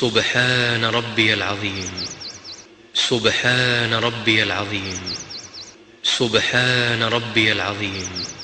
سبحان ربي العظيم. سبحان ربي العظيم. سبحان ربي العظيم.